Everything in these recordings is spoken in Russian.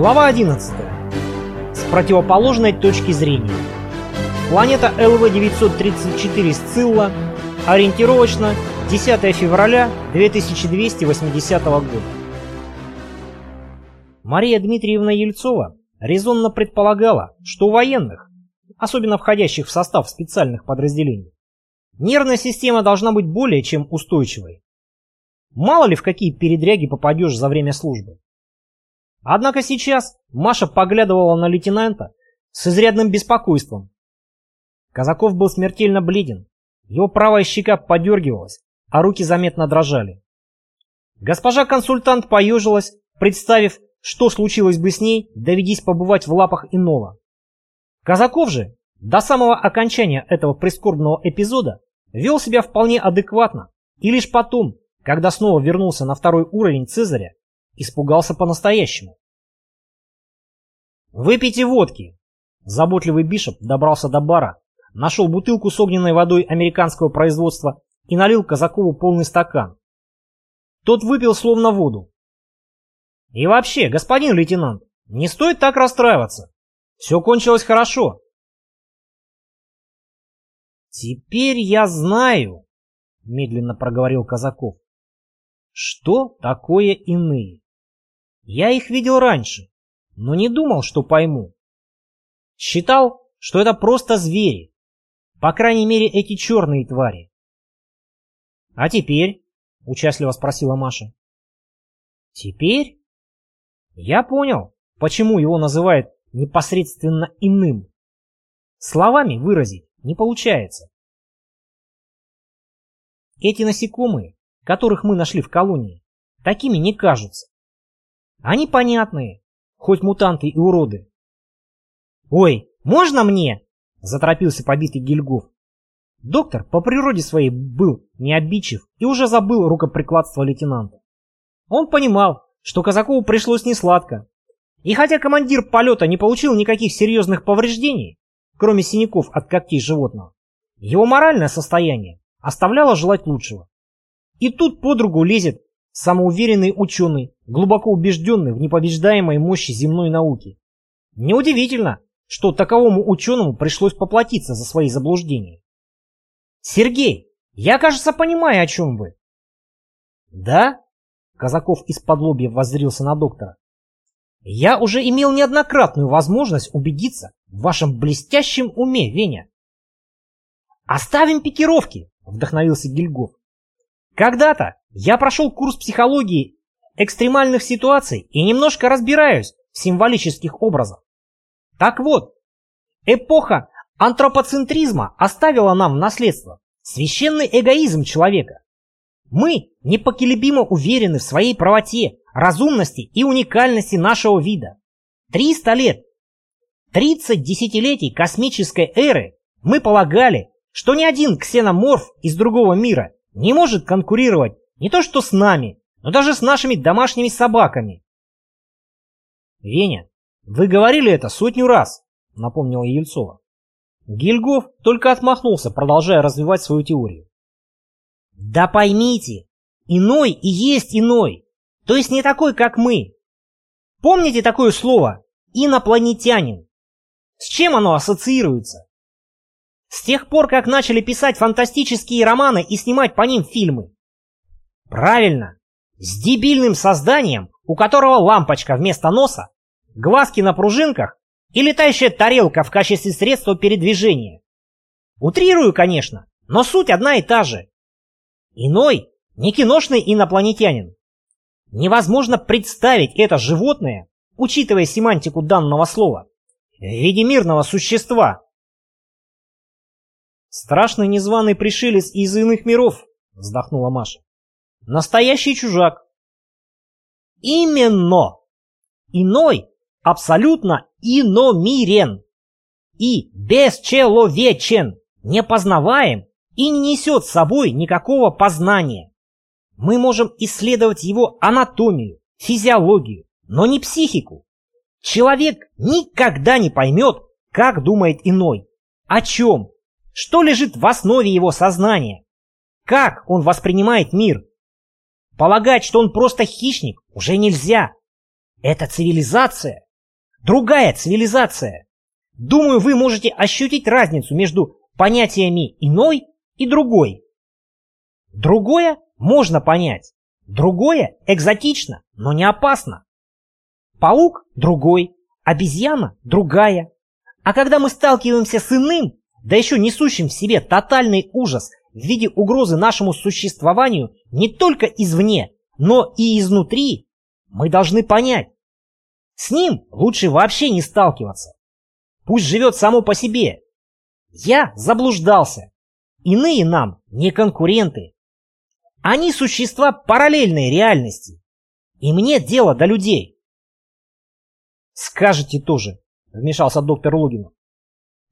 Глава 11. С противоположной точки зрения. Планета ЛВ-934 Сцилла. Ориентировочно 10 февраля 2280 года. Мария Дмитриевна Ельцова резонно предполагала, что у военных, особенно входящих в состав специальных подразделений, нервная система должна быть более чем устойчивой. Мало ли в какие передряги попадешь за время службы. Однако сейчас Маша поглядывала на лейтенанта с изрядным беспокойством. Казаков был смертельно бледен, его правая щека подергивалась, а руки заметно дрожали. Госпожа консультант поежилась, представив, что случилось бы с ней, доведись побывать в лапах иного. Казаков же, до самого окончания этого прискорбного эпизода, вел себя вполне адекватно, и лишь потом, когда снова вернулся на второй уровень Цезаря, испугался по-настоящему. «Выпейте водки!» Заботливый Бишоп добрался до бара, нашел бутылку с огненной водой американского производства и налил Казакову полный стакан. Тот выпил словно воду. «И вообще, господин лейтенант, не стоит так расстраиваться. Все кончилось хорошо». «Теперь я знаю», — медленно проговорил Казаков, — «что такое иные. Я их видел раньше, но не думал, что пойму. Считал, что это просто звери. По крайней мере, эти черные твари. «А теперь?» — участливо спросила Маша. «Теперь?» Я понял, почему его называют непосредственно иным. Словами выразить не получается. Эти насекомые, которых мы нашли в колонии, такими не кажутся. Они понятные, хоть мутанты и уроды. «Ой, можно мне?» — заторопился побитый Гильгоф. Доктор по природе своей был необидчив и уже забыл рукоприкладство лейтенанта. Он понимал, что Казакову пришлось несладко. И хотя командир полета не получил никаких серьезных повреждений, кроме синяков от когтей животного, его моральное состояние оставляло желать лучшего. И тут подругу лезет самоуверенный ученый, глубоко убежденный в непобеждаемой мощи земной науки. Неудивительно, что таковому ученому пришлось поплатиться за свои заблуждения. «Сергей, я, кажется, понимаю, о чем вы». «Да?» — Казаков из-под лобья воззрился на доктора. «Я уже имел неоднократную возможность убедиться в вашем блестящем уме, Веня». «Оставим пикировки!» — вдохновился Гильгоф. «Когда-то я прошел курс психологии экстремальных ситуаций и немножко разбираюсь в символических образах. Так вот, эпоха антропоцентризма оставила нам в наследство священный эгоизм человека. Мы непоколебимо уверены в своей правоте, разумности и уникальности нашего вида. 300 лет, 30 десятилетий космической эры мы полагали, что ни один ксеноморф из другого мира не может конкурировать не то что с нами, но даже с нашими домашними собаками. Веня, вы говорили это сотню раз, напомнила Ельцова. Гильгоф только отмахнулся, продолжая развивать свою теорию. Да поймите, иной и есть иной, то есть не такой, как мы. Помните такое слово «инопланетянин»? С чем оно ассоциируется? С тех пор, как начали писать фантастические романы и снимать по ним фильмы. Правильно, с дебильным созданием, у которого лампочка вместо носа, глазки на пружинках и летающая тарелка в качестве средства передвижения. Утрирую, конечно, но суть одна и та же. Иной, не киношный инопланетянин. Невозможно представить это животное, учитывая семантику данного слова, в виде мирного существа. «Страшный незваный пришелец из иных миров», — вздохнула Маша. Настоящий чужак. Именно. Иной абсолютно иномирен и бесчеловечен, непознаваем и не несет с собой никакого познания. Мы можем исследовать его анатомию, физиологию, но не психику. Человек никогда не поймет, как думает иной, о чем, что лежит в основе его сознания, как он воспринимает мир, Полагать, что он просто хищник, уже нельзя. Это цивилизация, другая цивилизация. Думаю, вы можете ощутить разницу между понятиями «иной» и «другой». Другое можно понять. Другое экзотично, но не опасно. Паук – другой, обезьяна – другая. А когда мы сталкиваемся с иным, да еще несущим в себе тотальный ужас в виде угрозы нашему существованию не только извне, но и изнутри, мы должны понять, с ним лучше вообще не сталкиваться. Пусть живет само по себе. Я заблуждался. Иные нам не конкуренты. Они существа параллельной реальности. И мне дело до людей. Скажете тоже, вмешался доктор Логинов.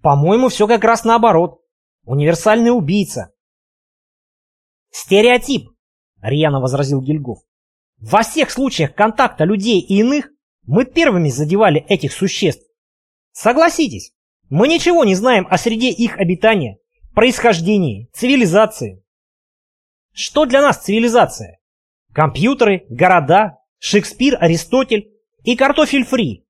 По-моему, все как раз наоборот. Универсальный убийца. Стереотип, рьяно возразил Гильгоф. Во всех случаях контакта людей и иных мы первыми задевали этих существ. Согласитесь, мы ничего не знаем о среде их обитания, происхождении, цивилизации. Что для нас цивилизация? Компьютеры, города, Шекспир, Аристотель и картофель фри.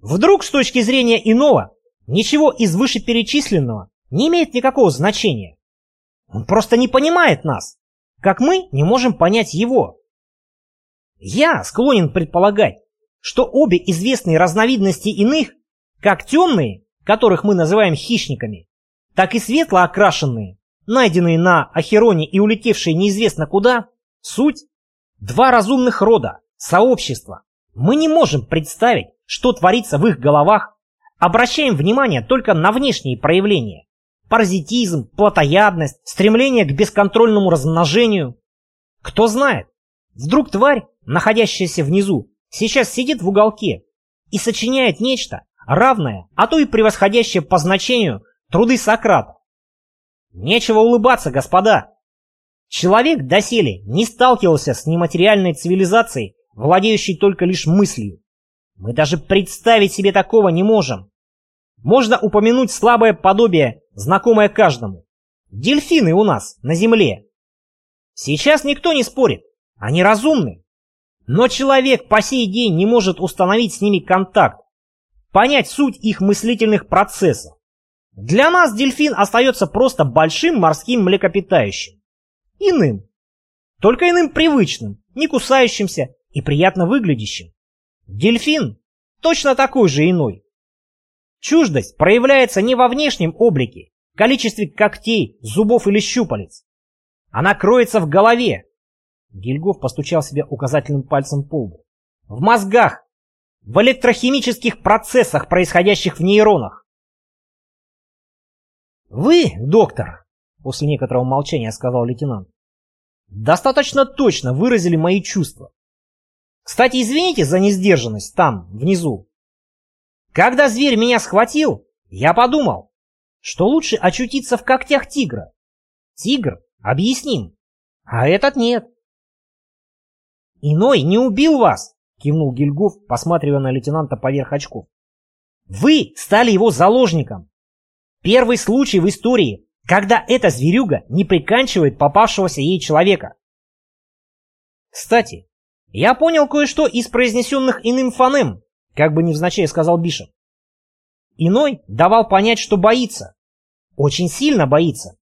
Вдруг с точки зрения иного ничего из вышеперечисленного не имеет никакого значения. Он просто не понимает нас, как мы не можем понять его. Я склонен предполагать, что обе известные разновидности иных, как темные, которых мы называем хищниками, так и светло окрашенные, найденные на Ахероне и улетевшие неизвестно куда, суть – два разумных рода, сообщества. Мы не можем представить, что творится в их головах, обращаем внимание только на внешние проявления. Паразитизм, плотоядность, стремление к бесконтрольному размножению. Кто знает, вдруг тварь, находящаяся внизу, сейчас сидит в уголке и сочиняет нечто, равное, а то и превосходящее по значению труды Сократа. Нечего улыбаться, господа. Человек доселе не сталкивался с нематериальной цивилизацией, владеющей только лишь мыслью. Мы даже представить себе такого не можем. Можно упомянуть слабое подобие, знакомое каждому. Дельфины у нас на Земле. Сейчас никто не спорит, они разумны. Но человек по сей день не может установить с ними контакт, понять суть их мыслительных процессов. Для нас дельфин остается просто большим морским млекопитающим. Иным. Только иным привычным, не кусающимся и приятно выглядящим. Дельфин точно такой же иной. Чуждость проявляется не во внешнем облике, количестве когтей, зубов или щупалец. Она кроется в голове. Гильгоф постучал себе указательным пальцем по лбу. В мозгах, в электрохимических процессах, происходящих в нейронах. «Вы, доктор», — после некоторого молчания сказал лейтенант, «достаточно точно выразили мои чувства. Кстати, извините за несдержанность там, внизу. Когда зверь меня схватил, я подумал, что лучше очутиться в когтях тигра. Тигр объясним, а этот нет. «Иной не убил вас!» — кивнул Гильгоф, посматривая на лейтенанта поверх очков. «Вы стали его заложником. Первый случай в истории, когда эта зверюга не приканчивает попавшегося ей человека. Кстати, я понял кое-что из произнесенных иным фонем, как бы невзначай сказал Бишоп. Иной давал понять, что боится. Очень сильно боится.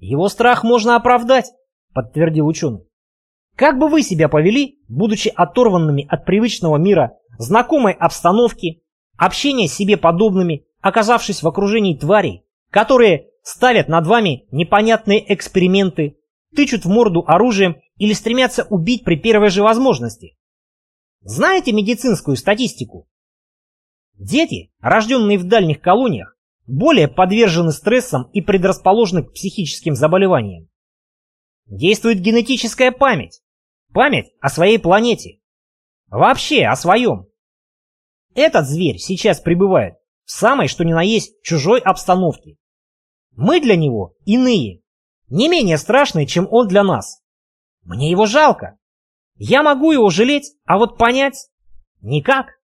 Его страх можно оправдать, подтвердил ученый. Как бы вы себя повели, будучи оторванными от привычного мира, знакомой обстановки, общения с себе подобными, оказавшись в окружении тварей, которые ставят над вами непонятные эксперименты, тычут в морду оружием или стремятся убить при первой же возможности. Знаете медицинскую статистику? Дети, рожденные в дальних колониях, более подвержены стрессам и предрасположены к психическим заболеваниям. Действует генетическая память. Память о своей планете. Вообще о своем. Этот зверь сейчас пребывает в самой что ни на есть чужой обстановке. Мы для него иные, не менее страшные, чем он для нас. Мне его жалко. Я могу его жалеть, а вот понять никак.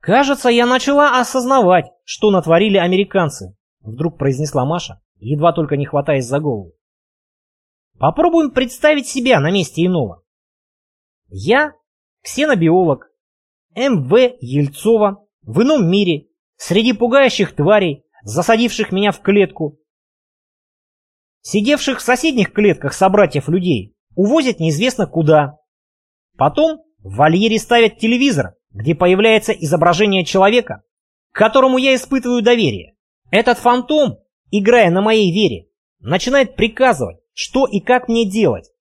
Кажется, я начала осознавать, что натворили американцы, вдруг произнесла Маша, едва только не хватаясь за голову. Попробуем представить себя на месте иного. Я ксенобиолог, М.В. Ельцова в ином мире, среди пугающих тварей, засадивших меня в клетку. Сидевших в соседних клетках собратьев людей увозят неизвестно куда. Потом в вольере ставят телевизор, где появляется изображение человека, к которому я испытываю доверие. Этот фантом, играя на моей вере, начинает приказывать, что и как мне делать.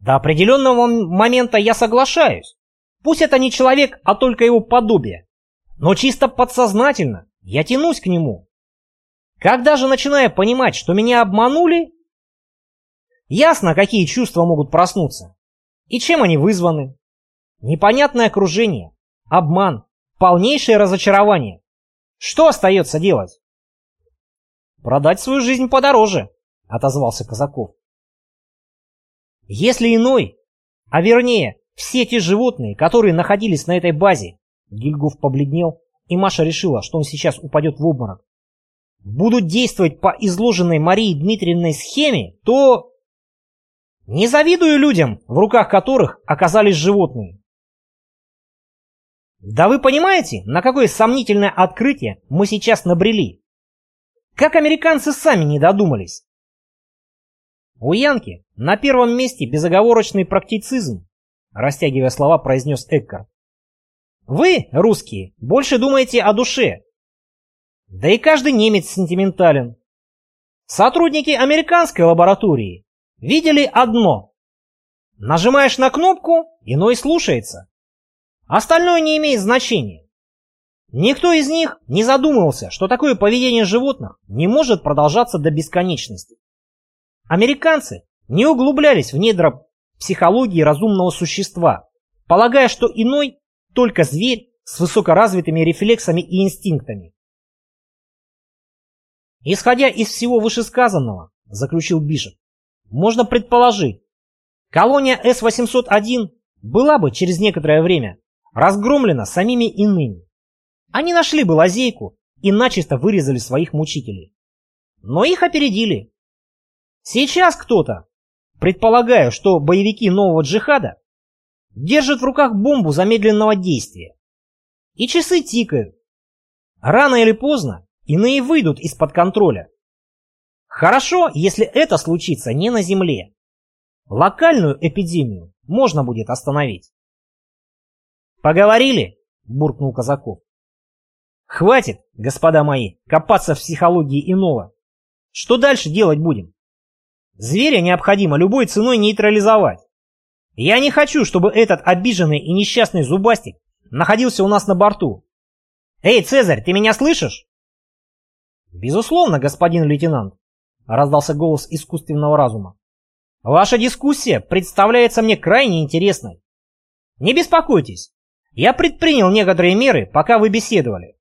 До определенного момента я соглашаюсь. Пусть это не человек, а только его подобие. Но чисто подсознательно я тянусь к нему. Когда же начинаю понимать, что меня обманули, ясно, какие чувства могут проснуться. И чем они вызваны. Непонятное окружение, обман, полнейшее разочарование. Что остается делать? Продать свою жизнь подороже, отозвался Казаков. Если иной, а вернее, все те животные, которые находились на этой базе, Гильгоф побледнел, и Маша решила, что он сейчас упадет в обморок, будут действовать по изложенной Марии Дмитриевной схеме, то... Не завидую людям, в руках которых оказались животные. Да вы понимаете, на какое сомнительное открытие мы сейчас набрели? Как американцы сами не додумались? У Янки на первом месте безоговорочный практицизм, растягивая слова, произнес Эккар. Вы, русские, больше думаете о душе. Да и каждый немец сентиментален. Сотрудники американской лаборатории видели одно. Нажимаешь на кнопку, иной слушается. Остальное не имеет значения. Никто из них не задумывался, что такое поведение животных не может продолжаться до бесконечности. Американцы не углублялись в недра психологии разумного существа, полагая, что иной только зверь с высокоразвитыми рефлексами и инстинктами. Исходя из всего вышесказанного, заключил Бишоп, можно предположить, колония С-801 была бы через некоторое время разгромлена самими иными. Они нашли бы лазейку и начисто вырезали своих мучителей. Но их опередили. Сейчас кто-то, предполагая, что боевики нового джихада держат в руках бомбу замедленного действия. И часы тикают. Рано или поздно иные выйдут из-под контроля. Хорошо, если это случится не на Земле. Локальную эпидемию можно будет остановить. «Поговорили?» – буркнул Казаков. «Хватит, господа мои, копаться в психологии иного. Что дальше делать будем? Зверя необходимо любой ценой нейтрализовать. Я не хочу, чтобы этот обиженный и несчастный зубастик находился у нас на борту. Эй, Цезарь, ты меня слышишь? Безусловно, господин лейтенант, раздался голос искусственного разума. Ваша дискуссия представляется мне крайне интересной. Не беспокойтесь, я предпринял некоторые меры, пока вы беседовали.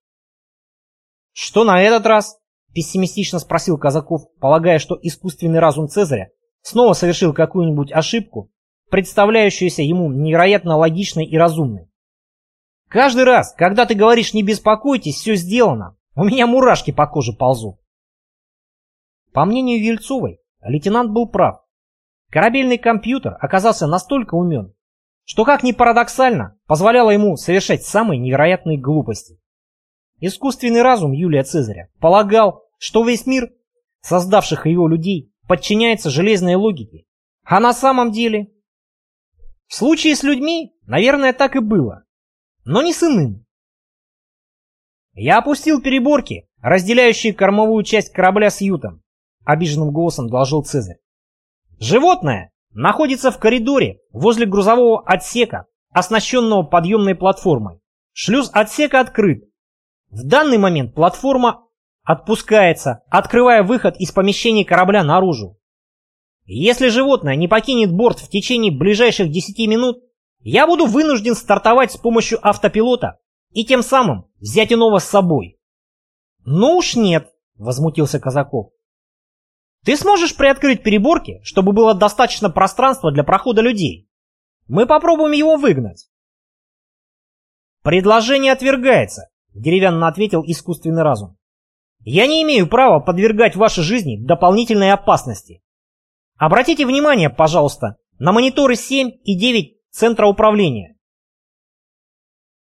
Что на этот раз? Пессимистично спросил Казаков, полагая, что искусственный разум Цезаря снова совершил какую-нибудь ошибку представляющуюся ему невероятно логичной и разумной. Каждый раз, когда ты говоришь «не беспокойтесь, все сделано», у меня мурашки по коже ползут. По мнению Ельцовой, лейтенант был прав. Корабельный компьютер оказался настолько умен, что, как ни парадоксально, позволяло ему совершать самые невероятные глупости. Искусственный разум Юлия Цезаря полагал, что весь мир, создавших его людей, подчиняется железной логике, а на самом деле в случае с людьми, наверное, так и было. Но не с иным. Я опустил переборки, разделяющие кормовую часть корабля с ютом, обиженным голосом доложил Цезарь. Животное находится в коридоре возле грузового отсека, оснащенного подъемной платформой. Шлюз отсека открыт. В данный момент платформа отпускается, открывая выход из помещения корабля наружу. Если животное не покинет борт в течение ближайших 10 минут, я буду вынужден стартовать с помощью автопилота и тем самым взять иного с собой. Ну уж нет, возмутился Казаков. Ты сможешь приоткрыть переборки, чтобы было достаточно пространства для прохода людей? Мы попробуем его выгнать. Предложение отвергается, деревянно ответил искусственный разум. Я не имею права подвергать вашей жизни дополнительной опасности. Обратите внимание, пожалуйста, на мониторы 7 и 9 центра управления.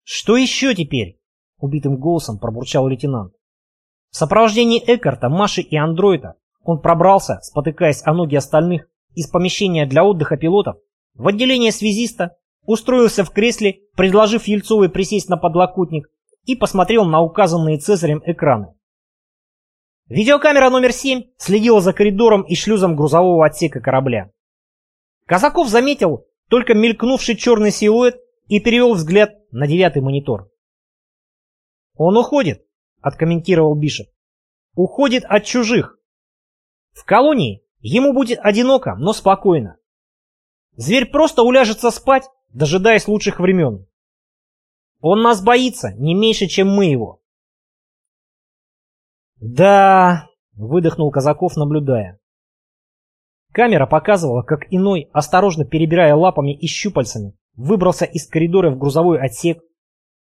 Что еще теперь? Убитым голосом пробурчал лейтенант. В сопровождении Эккарта, Маши и андроида он пробрался, спотыкаясь о ноги остальных, из помещения для отдыха пилотов в отделение связиста, устроился в кресле, предложив Ельцовой присесть на подлокотник, и посмотрел на указанные Цезарем экраны. Видеокамера номер 7 следила за коридором и шлюзом грузового отсека корабля. Казаков заметил только мелькнувший черный силуэт и перевел взгляд на девятый монитор. «Он уходит», — откомментировал Бишоп. «Уходит от чужих. В колонии ему будет одиноко, но спокойно. Зверь просто уляжется спать, дожидаясь лучших времен. Он нас боится не меньше, чем мы его. «Да...» — выдохнул Казаков, наблюдая. Камера показывала, как иной, осторожно перебирая лапами и щупальцами, выбрался из коридора в грузовой отсек.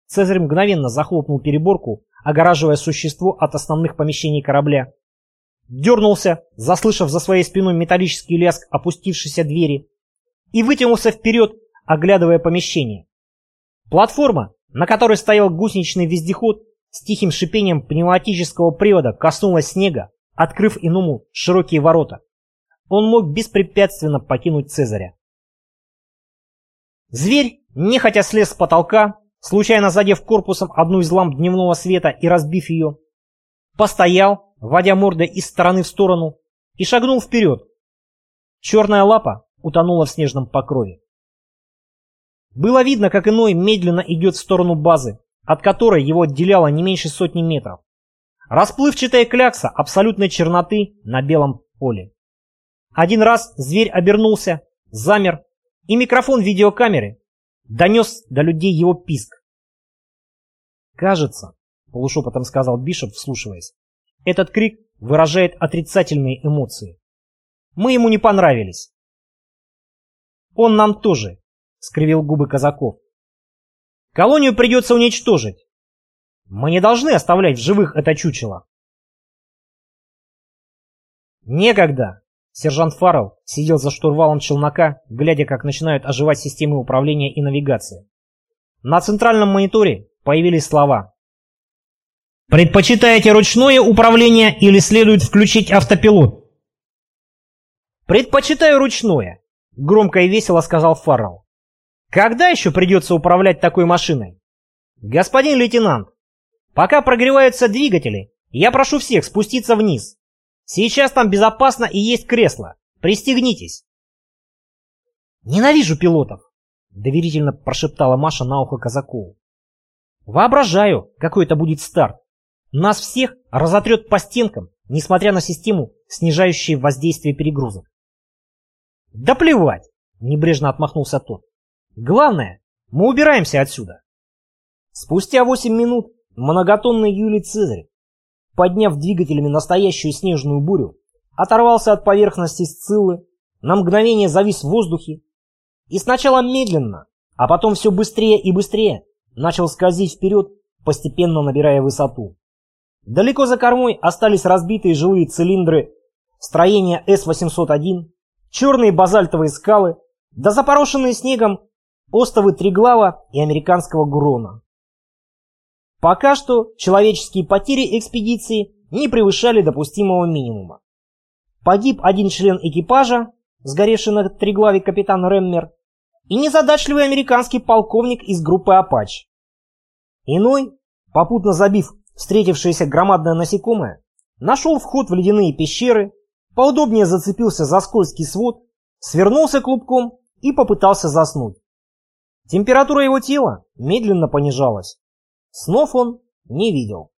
Цезарь мгновенно захлопнул переборку, огораживая существо от основных помещений корабля. Дернулся, заслышав за своей спиной металлический лязг опустившейся двери, и вытянулся вперед, оглядывая помещение. Платформа, на которой стоял гусеничный вездеход, с тихим шипением пневматического привода коснулась снега, открыв иному широкие ворота. Он мог беспрепятственно покинуть Цезаря. Зверь нехотя слез с потолка, случайно задев корпусом одну из ламп дневного света и разбив ее. Постоял, водя мордой из стороны в сторону, и шагнул вперед. Черная лапа утонула в снежном покрове. Было видно, как иной медленно идет в сторону базы, от которой его отделяло не меньше сотни метров. Расплывчатая клякса абсолютной черноты на белом поле. Один раз зверь обернулся, замер, и микрофон видеокамеры донес до людей его писк. «Кажется», — полушепотом сказал Бишоп, вслушиваясь, — «этот крик выражает отрицательные эмоции. Мы ему не понравились». «Он нам тоже», — скривил губы Казаков. Колонию придется уничтожить. Мы не должны оставлять в живых это чучело. Некогда. Сержант Фаррелл сидел за штурвалом челнока, глядя, как начинают оживать системы управления и навигации. На центральном мониторе появились слова. «Предпочитаете ручное управление или следует включить автопилот?» «Предпочитаю ручное», — громко и весело сказал Фаррелл. Когда еще придется управлять такой машиной? Господин лейтенант, пока прогреваются двигатели, я прошу всех спуститься вниз. Сейчас там безопасно и есть кресло. Пристегнитесь. Ненавижу пилотов, доверительно прошептала Маша на ухо Казакову. Воображаю, какой это будет старт. Нас всех разотрет по стенкам, несмотря на систему, снижающую воздействие перегрузок. Да плевать, небрежно отмахнулся тот. Главное, мы убираемся отсюда. Спустя 8 минут многотонный Юлий Цезарь, подняв двигателями настоящую снежную бурю, оторвался от поверхности Сциллы, на мгновение завис в воздухе и сначала медленно, а потом все быстрее и быстрее начал скользить вперед, постепенно набирая высоту. Далеко за кормой остались разбитые жилые цилиндры строения С-801, черные базальтовые скалы, да запорошенные снегом остовы Триглава и американского Гурона. Пока что человеческие потери экспедиции не превышали допустимого минимума. Погиб один член экипажа, сгоревший на Триглаве капитан Реммер, и незадачливый американский полковник из группы «Апач». Иной, попутно забив встретившееся громадное насекомое, нашел вход в ледяные пещеры, поудобнее зацепился за скользкий свод, свернулся клубком и попытался заснуть. Температура его тела медленно понижалась. Снов он не видел.